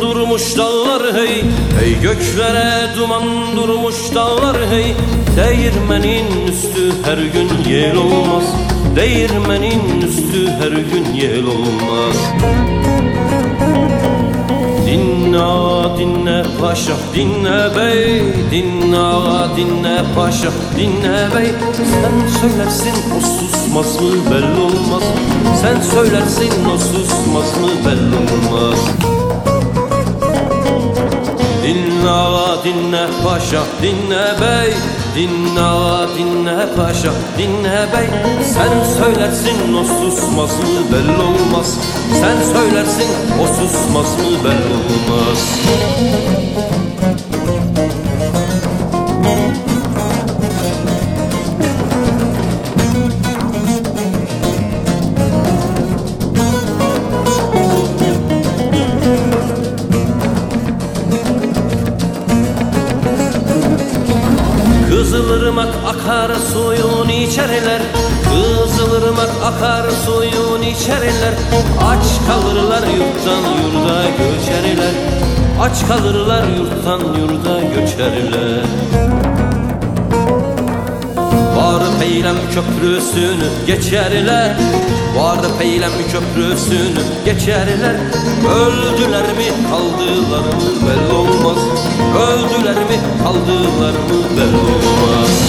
durmuş dağlar hey. Hey göklere duman durmuş dağlar hey. Değirmenin üstü her gün yel olmaz. Değirmenin üstü her gün yel olmaz. Dinle ağa, dinle paşa, dinle bey Dinle ağa, dinle paşa, dinle bey. Sen söylersin o susmaz mı belli olmaz. Sen söylersin o susmaz mı belli olmaz. Dinle dinle paşa, dinle bey. Dinle dinle paşa, dinle bey. Sen söylersin o susmaz mı? Belli olmaz. Sen söylersin o susmaz mı? Belli olmaz Kızılırmak akar suyun içerler. Kızılırmak akar suyun içerler. Aç kalırlar yurttan yurda göçerler. Aç kalırlar yurttan yurda göçerler. Var peylem köprüsünü geçerler. Var peylem köprüsünü geçerler. Öldüler mi kaldılar mı belli olmaz Öldüler mi kaldılar mı olmaz.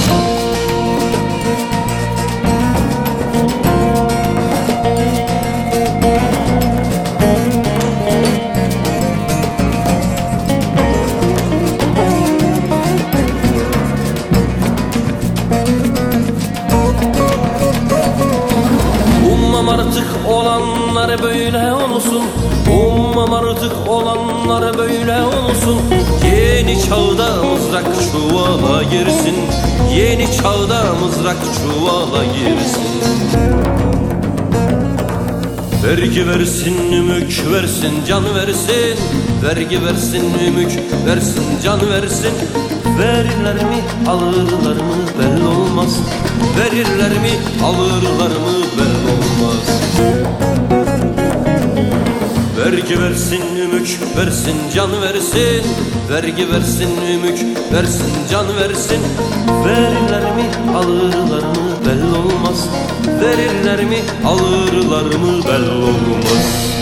Ummam artık olanlar böyle olsun. Ummam artık olanlar böyle olsun çağda mızrak çuvala girsin. Yeni çağda mızrak çuvala girsin. Vergi versin, ümük versin, can versin. Vergi versin, ümük versin, can versin. Verirler mi, alırlar mı belli olmaz. Verirler mi, alırlar mı belli olmaz. Vergi versin, ümük versin, can versin Vergi versin, ümük versin, can versin. Verirler mi, alırlar mı? Belli olmaz. Verirler mi, alırlar mı? Belli olmaz